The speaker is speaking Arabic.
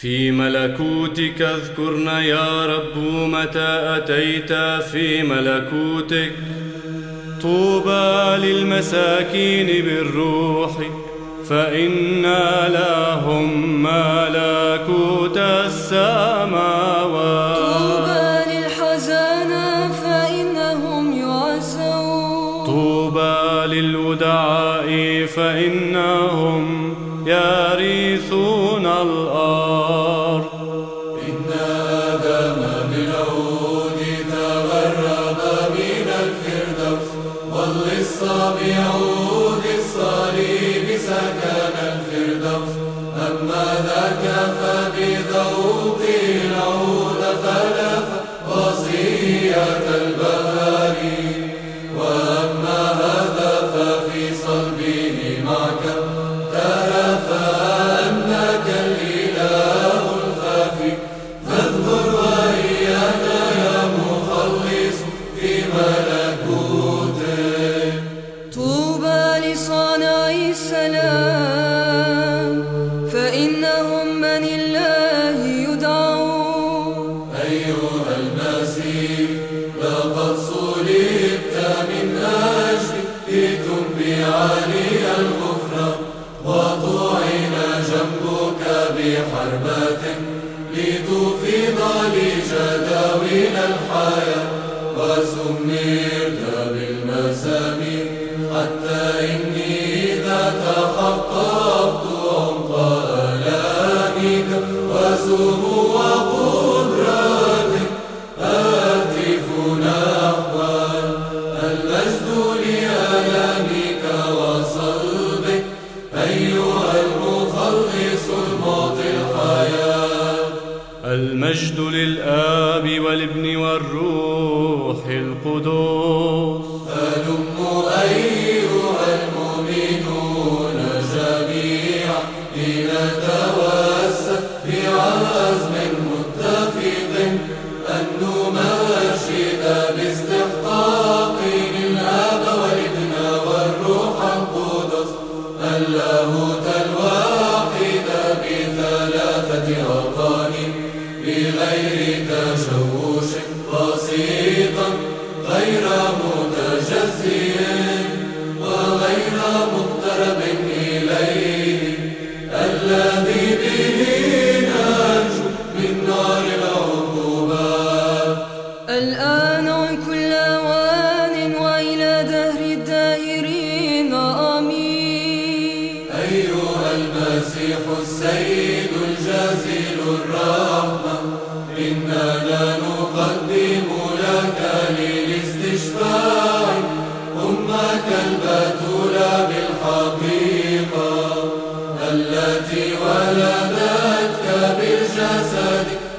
في ملكوتك اذكرنا يا رب متى أتيت في ملكوتك. طوبى للمساكين بالروح فإن لهم ملكوت السماوات. طوبى للحزانة فإنهم يعزون. طوبى للودعاء فإنهم يرثون الأرض. واللص بعود الصليب سكن الفردوس. أما ذاك فبذوق لتنبع لي الغفران وطعن جنبك بحربة لتفيض لي جداول الحياة وسمرت بالمسامير حتى إني إذا تخطبت عمق آلامك وسمو المجد للآب والابن والروح القدوس. هلموا أيها بغير تشوش بسيطا غير متجزئ وغير مقترب إليه. الذي به ننجو من نار العقوبات. الآن وكل أوان وإلى دهر الداهرين آمين. أيها المسيح السيد الجزيل الرحمة إنا لا نقدم لك للاستشفاع أمك البتولى بالحقيقة التي ولدتك بالجسد.